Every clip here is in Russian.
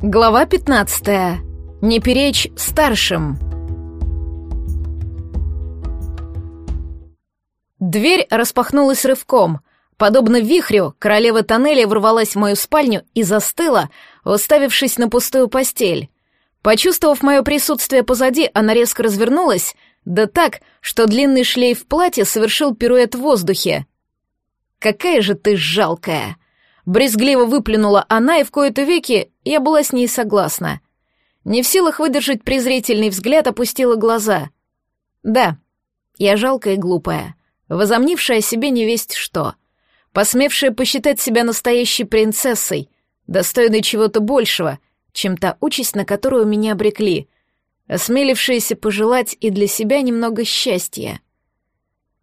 Глава 15. Не перечь старшим. Дверь распахнулась рывком. Подобно вихрю, королева тоннеля ворвалась в мою спальню и застыла, уставившись на пустую постель. Почувствовав мое присутствие позади, она резко развернулась, да так, что длинный шлейф платья совершил пируэт в воздухе. «Какая же ты жалкая!» Брезгливо выплюнула она, и в кои-то веки я была с ней согласна. Не в силах выдержать презрительный взгляд, опустила глаза. Да, я жалкая и глупая, возомнившая себе невесть что, посмевшая посчитать себя настоящей принцессой, достойной чего-то большего, чем та участь, на которую меня обрекли, осмелившаяся пожелать и для себя немного счастья.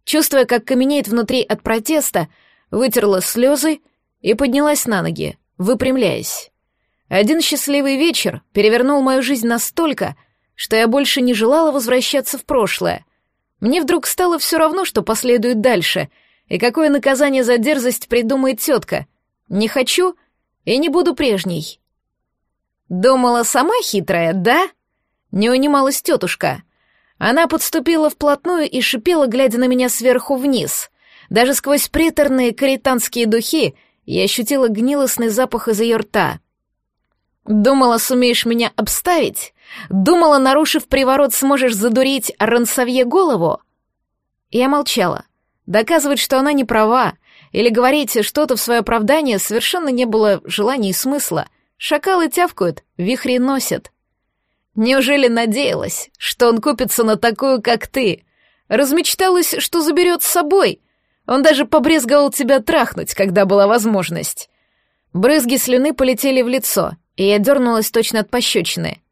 Чувствуя, как каменеет внутри от протеста, вытерла слезы и поднялась на ноги, выпрямляясь. Один счастливый вечер перевернул мою жизнь настолько, что я больше не желала возвращаться в прошлое. Мне вдруг стало все равно, что последует дальше, и какое наказание за дерзость придумает тетка. Не хочу и не буду прежней. Думала сама хитрая, да? Не унималась тетушка. Она подступила вплотную и шипела, глядя на меня сверху вниз. Даже сквозь приторные каританские духи я ощутила гнилостный запах из ее рта. «Думала, сумеешь меня обставить? Думала, нарушив приворот, сможешь задурить Рансавье голову?» Я молчала. Доказывать, что она не права, или говорить что-то в свое оправдание совершенно не было желания и смысла. Шакалы тявкают, вихри носят. Неужели надеялась, что он купится на такую, как ты? Размечталась, что заберет с собой, он даже побрезговал тебя трахнуть, когда была возможность. Брызги слюны полетели в лицо, и я дернулась точно от пощечины.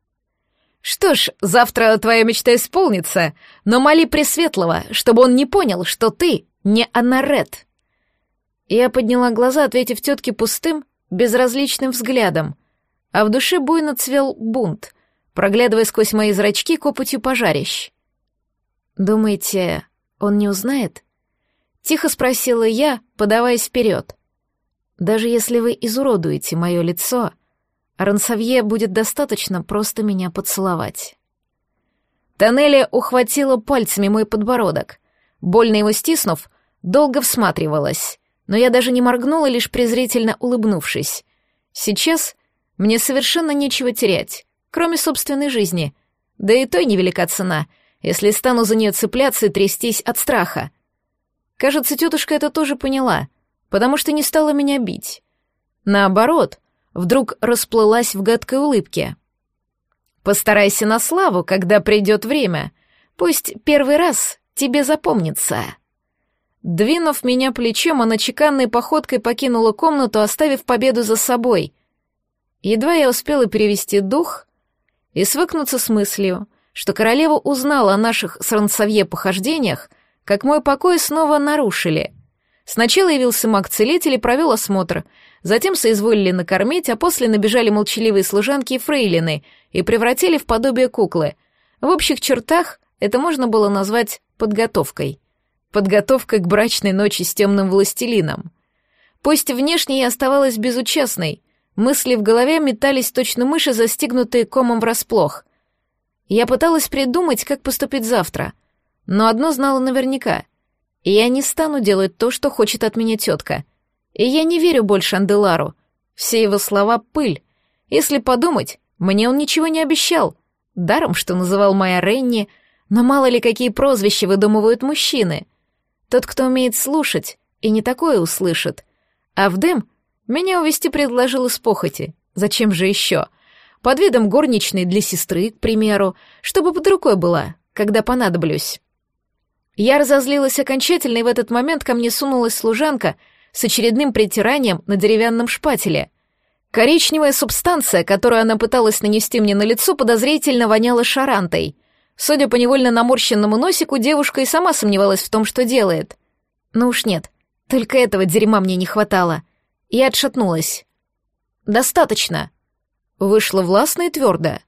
Что ж, завтра твоя мечта исполнится, но моли Пресветлого, чтобы он не понял, что ты не Анарет. Я подняла глаза, ответив тетке пустым, безразличным взглядом, а в душе буйно цвел бунт, проглядывая сквозь мои зрачки копотью пожарищ. «Думаете, он не узнает?» Тихо спросила я, подаваясь вперед. Даже если вы изуродуете мое лицо, Рансавье будет достаточно просто меня поцеловать. Тоннеля ухватила пальцами мой подбородок. Больно его стиснув, долго всматривалась, но я даже не моргнула, лишь презрительно улыбнувшись. Сейчас мне совершенно нечего терять, кроме собственной жизни. Да и той невелика цена, если стану за нее цепляться и трястись от страха. Кажется, тетушка это тоже поняла, потому что не стала меня бить. Наоборот, вдруг расплылась в гадкой улыбке. «Постарайся на славу, когда придет время. Пусть первый раз тебе запомнится». Двинув меня плечом, она чеканной походкой покинула комнату, оставив победу за собой. Едва я успела перевести дух и свыкнуться с мыслью, что королева узнала о наших с Рансавье похождениях, как мой покой снова нарушили. Сначала явился маг-целитель и провел осмотр, затем соизволили накормить, а после набежали молчаливые служанки и фрейлины и превратили в подобие куклы. В общих чертах это можно было назвать подготовкой. Подготовкой к брачной ночи с темным властелином. Пусть внешне я оставалась безучастной, мысли в голове метались точно мыши, застигнутые комом врасплох. Я пыталась придумать, как поступить завтра — но одно знала наверняка. Я не стану делать то, что хочет от меня тетка. И я не верю больше Анделару. Все его слова — пыль. Если подумать, мне он ничего не обещал. Даром, что называл моя Ренни, но мало ли какие прозвища выдумывают мужчины. Тот, кто умеет слушать, и не такое услышит. А в Дэм меня увести предложил из похоти. Зачем же еще? Под видом горничной для сестры, к примеру, чтобы под рукой была, когда понадоблюсь. Я разозлилась окончательно, и в этот момент ко мне сунулась служанка с очередным притиранием на деревянном шпателе. Коричневая субстанция, которую она пыталась нанести мне на лицо, подозрительно воняла шарантой. Судя по невольно наморщенному носику, девушка и сама сомневалась в том, что делает. Ну уж нет, только этого дерьма мне не хватало. Я отшатнулась. «Достаточно». Вышло властно и твердо.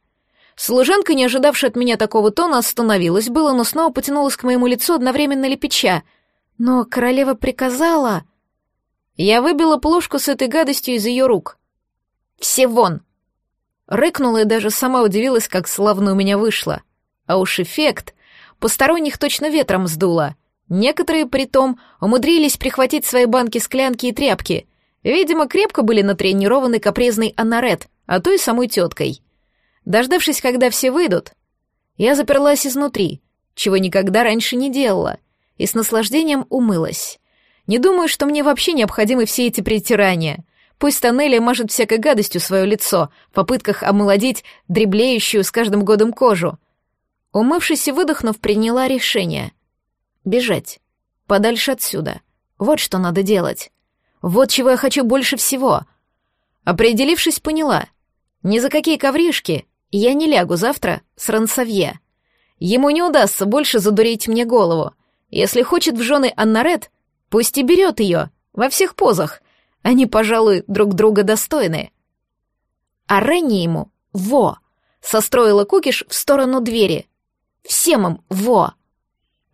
Служанка, не ожидавшая от меня такого тона, остановилась было, но снова потянулась к моему лицу, одновременно лепеча. Но королева приказала... Я выбила плошку с этой гадостью из ее рук. «Все вон!» Рыкнула и даже сама удивилась, как славно у меня вышло. А уж эффект посторонних точно ветром сдуло. Некоторые, притом, умудрились прихватить свои банки-склянки и тряпки. Видимо, крепко были натренированы капризной Аннарет, а то и самой теткой. Дождавшись, когда все выйдут, я заперлась изнутри, чего никогда раньше не делала, и с наслаждением умылась. Не думаю, что мне вообще необходимы все эти притирания. Пусть Тоннеля мажет всякой гадостью свое лицо, в попытках омолодить дреблеющую с каждым годом кожу. Умывшись и выдохнув, приняла решение. Бежать. Подальше отсюда. Вот что надо делать. Вот чего я хочу больше всего. Определившись, поняла. Ни за какие ковришки я не лягу завтра с Рансавье. Ему не удастся больше задурить мне голову. Если хочет в жены Аннарет, пусть и берет ее, во всех позах. Они, пожалуй, друг друга достойны. А Ренни ему «во», состроила Кукиш в сторону двери. Всем им «во».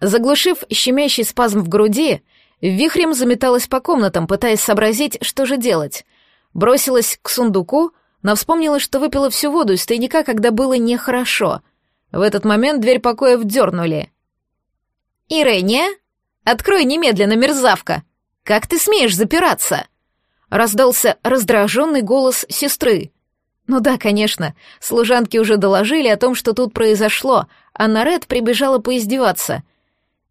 Заглушив щемящий спазм в груди, вихрем заметалась по комнатам, пытаясь сообразить, что же делать. Бросилась к сундуку, но вспомнила, что выпила всю воду из тайника, когда было нехорошо. В этот момент дверь покоя вдернули. «Ирэния? Открой немедленно, мерзавка! Как ты смеешь запираться?» Раздался раздраженный голос сестры. Ну да, конечно, служанки уже доложили о том, что тут произошло, а Наред прибежала поиздеваться.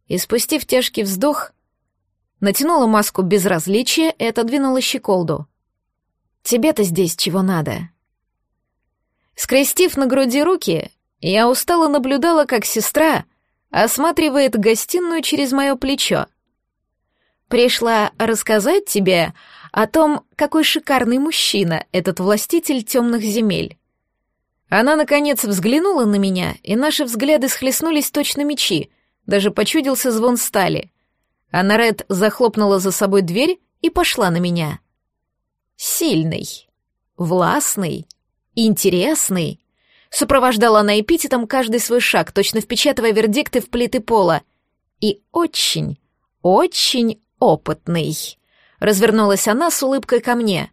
И спустив тяжкий вздох, натянула маску безразличия и отодвинула щеколду. «Тебе-то здесь чего надо?» Скрестив на груди руки, я устало наблюдала, как сестра осматривает гостиную через мое плечо. «Пришла рассказать тебе о том, какой шикарный мужчина этот властитель темных земель». Она, наконец, взглянула на меня, и наши взгляды схлестнулись точно мечи, даже почудился звон стали. Анарет захлопнула за собой дверь и пошла на меня. Сильный, властный, интересный, Сопровождала она эпитетом каждый свой шаг, точно впечатывая вердикты в плиты пола. И очень, очень опытный. Развернулась она с улыбкой ко мне.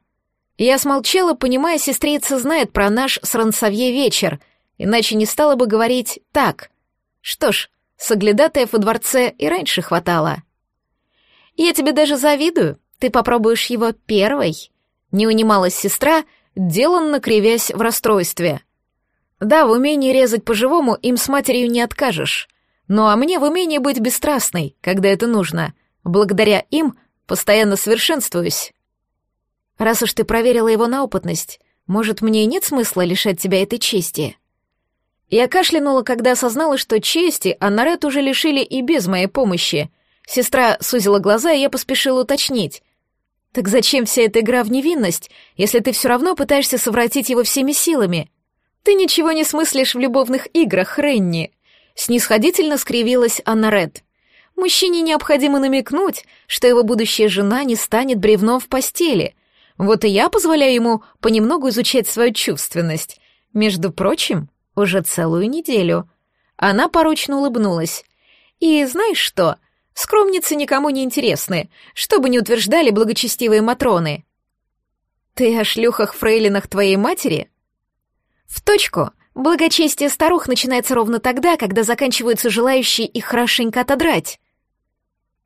Я смолчала, понимая, сестрица знает про наш с Рансавье вечер, иначе не стала бы говорить «так». Что ж, соглядатаев во дворце и раньше хватало. «Я тебе даже завидую, ты попробуешь его первой», — не унималась сестра, деланно кривясь в расстройстве. Да, в умении резать по-живому им с матерью не откажешь. Ну а мне в умении быть бесстрастной, когда это нужно. Благодаря им постоянно совершенствуюсь. Раз уж ты проверила его на опытность, может, мне и нет смысла лишать тебя этой чести?» Я кашлянула, когда осознала, что чести Аннарет уже лишили и без моей помощи. Сестра сузила глаза, и я поспешила уточнить. «Так зачем вся эта игра в невинность, если ты все равно пытаешься совратить его всеми силами?» «Ты ничего не смыслишь в любовных играх, Ренни», — снисходительно скривилась Анна Ред. «Мужчине необходимо намекнуть, что его будущая жена не станет бревном в постели. Вот и я позволяю ему понемногу изучать свою чувственность. Между прочим, уже целую неделю». Она порочно улыбнулась. «И знаешь что? Скромницы никому не интересны, что бы ни утверждали благочестивые Матроны». «Ты о шлюхах-фрейлинах твоей матери?» В точку. Благочестие старух начинается ровно тогда, когда заканчиваются желающие их хорошенько отодрать.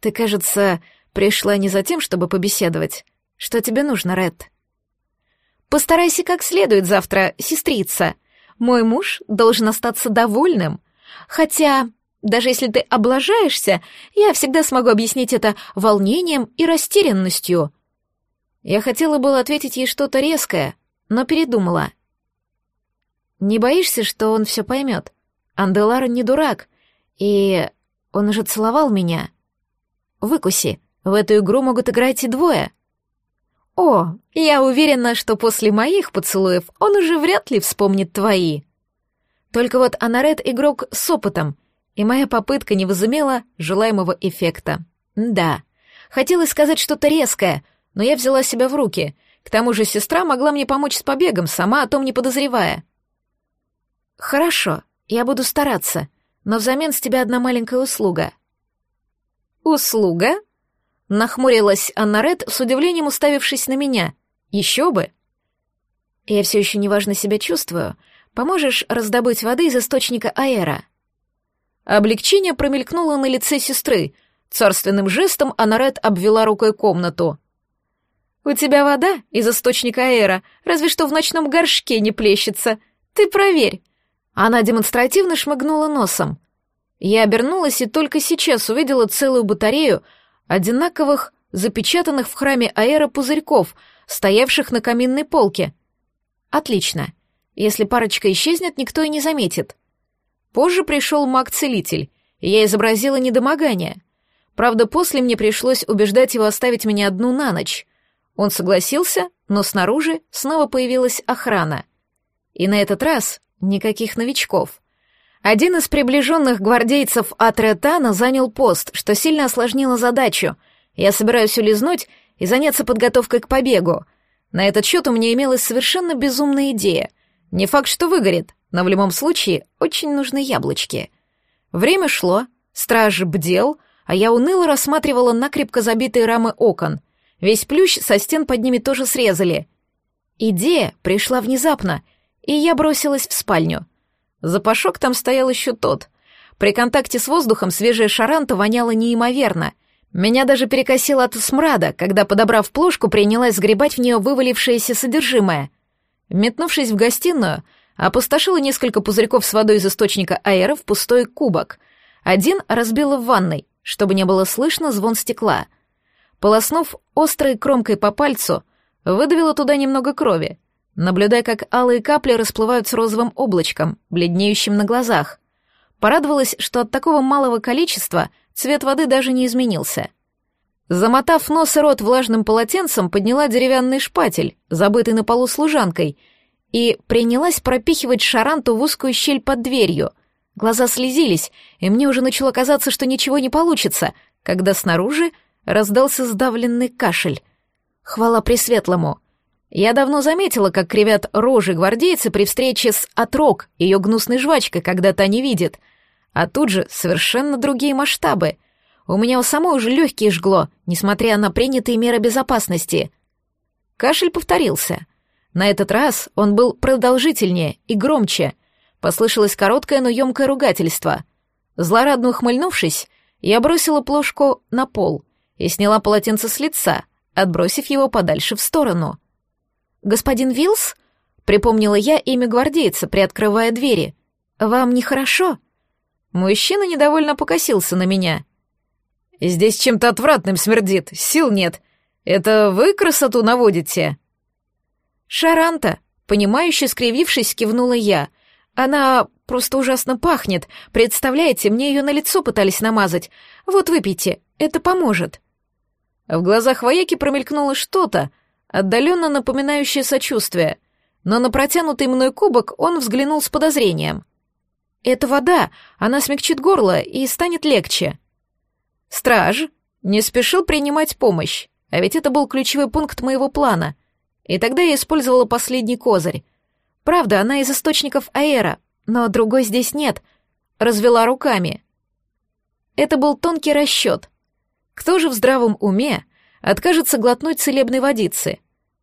Ты, кажется, пришла не за тем, чтобы побеседовать. Что тебе нужно, Ред? Постарайся как следует завтра, сестрица. Мой муж должен остаться довольным. Хотя, даже если ты облажаешься, я всегда смогу объяснить это волнением и растерянностью. Я хотела было ответить ей что-то резкое, но передумала — не боишься, что он все поймет? Анделар не дурак, и он уже целовал меня. Выкуси, в эту игру могут играть и двое. О, я уверена, что после моих поцелуев он уже вряд ли вспомнит твои. Только вот Анарет игрок с опытом, и моя попытка не возымела желаемого эффекта. Да, хотелось сказать что-то резкое, но я взяла себя в руки. К тому же сестра могла мне помочь с побегом, сама о том не подозревая. «Хорошо, я буду стараться, но взамен с тебя одна маленькая услуга». «Услуга?» — нахмурилась Анна Ред, с удивлением уставившись на меня. «Еще бы!» Я все еще неважно себя чувствую. Поможешь раздобыть воды из источника аэра?» Облегчение промелькнуло на лице сестры. Царственным жестом Анарет обвела рукой комнату. «У тебя вода из источника аэра, разве что в ночном горшке не плещется. Ты проверь». Она демонстративно шмыгнула носом. Я обернулась и только сейчас увидела целую батарею одинаковых, запечатанных в храме аэра пузырьков, стоявших на каминной полке. Отлично. Если парочка исчезнет, никто и не заметит. Позже пришел маг-целитель, и я изобразила недомогание. Правда, после мне пришлось убеждать его оставить меня одну на ночь. Он согласился, но снаружи снова появилась охрана. И на этот раз никаких новичков. Один из приближенных гвардейцев Атретана занял пост, что сильно осложнило задачу. Я собираюсь улизнуть и заняться подготовкой к побегу. На этот счет у меня имелась совершенно безумная идея. Не факт, что выгорит, но в любом случае очень нужны яблочки. Время шло, страж бдел, а я уныло рассматривала накрепко забитые рамы окон. Весь плющ со стен под ними тоже срезали. Идея пришла внезапно, и я бросилась в спальню. Запашок там стоял еще тот. При контакте с воздухом свежая шаранта воняла неимоверно. Меня даже перекосило от смрада, когда, подобрав плошку, принялась сгребать в нее вывалившееся содержимое. Метнувшись в гостиную, опустошила несколько пузырьков с водой из источника аэра в пустой кубок. Один разбила в ванной, чтобы не было слышно звон стекла. Полоснув острой кромкой по пальцу, выдавила туда немного крови, наблюдая, как алые капли расплываются розовым облачком, бледнеющим на глазах. Порадовалась, что от такого малого количества цвет воды даже не изменился. Замотав нос и рот влажным полотенцем, подняла деревянный шпатель, забытый на полу служанкой, и принялась пропихивать шаранту в узкую щель под дверью. Глаза слезились, и мне уже начало казаться, что ничего не получится, когда снаружи раздался сдавленный кашель. Хвала Пресветлому. Я давно заметила, как кривят рожи гвардейцы при встрече с отрок, ее гнусной жвачкой, когда та не видит. А тут же совершенно другие масштабы. У меня у самой уже легкие жгло, несмотря на принятые меры безопасности. Кашель повторился. На этот раз он был продолжительнее и громче. Послышалось короткое, но емкое ругательство. Злорадно ухмыльнувшись, я бросила плошку на пол и сняла полотенце с лица, отбросив его подальше в сторону. «Господин Вилс?» — припомнила я имя гвардейца, приоткрывая двери. «Вам нехорошо?» Мужчина недовольно покосился на меня. «Здесь чем-то отвратным смердит, сил нет. Это вы красоту наводите?» «Шаранта», — понимающе скривившись, кивнула я. «Она просто ужасно пахнет. Представляете, мне ее на лицо пытались намазать. Вот выпейте, это поможет». В глазах вояки промелькнуло что-то, отдаленно напоминающее сочувствие, но на протянутый мной кубок он взглянул с подозрением. «Это вода, она смягчит горло и станет легче». Страж не спешил принимать помощь, а ведь это был ключевой пункт моего плана. И тогда я использовала последний козырь. Правда, она из источников аэра, но другой здесь нет. Развела руками. Это был тонкий расчет. Кто же в здравом уме откажется глотнуть целебной водицы.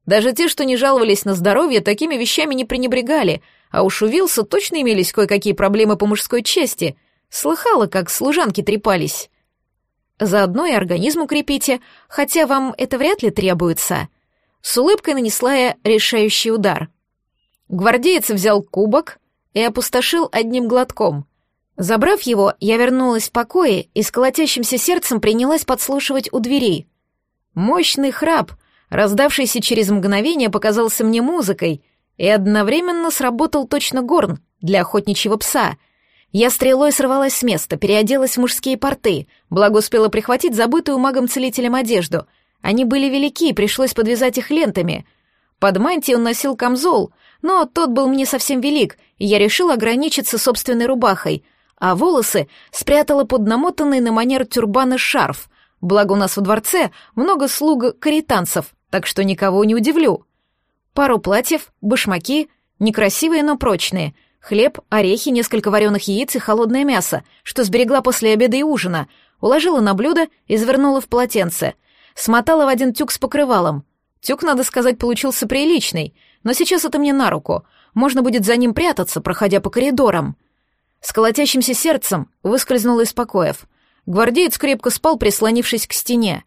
Даже те, что не жаловались на здоровье, такими вещами не пренебрегали, а уж у Вилса точно имелись кое-какие проблемы по мужской чести. Слыхала, как служанки трепались. Заодно и организм укрепите, хотя вам это вряд ли требуется. С улыбкой нанесла я решающий удар. Гвардеец взял кубок и опустошил одним глотком. Забрав его, я вернулась в покое и с колотящимся сердцем принялась подслушивать у дверей — Мощный храп, раздавшийся через мгновение, показался мне музыкой и одновременно сработал точно горн для охотничьего пса. Я стрелой сорвалась с места, переоделась в мужские порты, благо успела прихватить забытую магом-целителем одежду. Они были велики, пришлось подвязать их лентами. Под мантией он носил камзол, но тот был мне совсем велик, и я решила ограничиться собственной рубахой, а волосы спрятала под намотанный на манер тюрбана шарф — Благо у нас во дворце много слуг каританцев, так что никого не удивлю. Пару платьев, башмаки, некрасивые, но прочные, хлеб, орехи, несколько вареных яиц и холодное мясо, что сберегла после обеда и ужина, уложила на блюдо и завернула в полотенце, смотала в один тюк с покрывалом. Тюк, надо сказать, получился приличный, но сейчас это мне на руку. Можно будет за ним прятаться, проходя по коридорам. С колотящимся сердцем выскользнула из покоев. Гвардеец крепко спал, прислонившись к стене.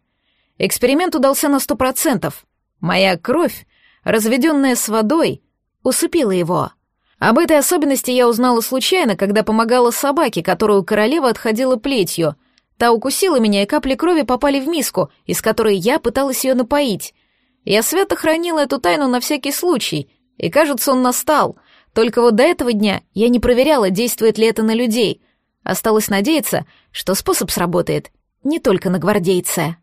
Эксперимент удался на сто процентов. Моя кровь, разведенная с водой, усыпила его. Об этой особенности я узнала случайно, когда помогала собаке, которую королева отходила плетью. Та укусила меня, и капли крови попали в миску, из которой я пыталась ее напоить. Я свято хранила эту тайну на всякий случай, и, кажется, он настал. Только вот до этого дня я не проверяла, действует ли это на людей. Осталось надеяться, что способ сработает не только на гвардейца.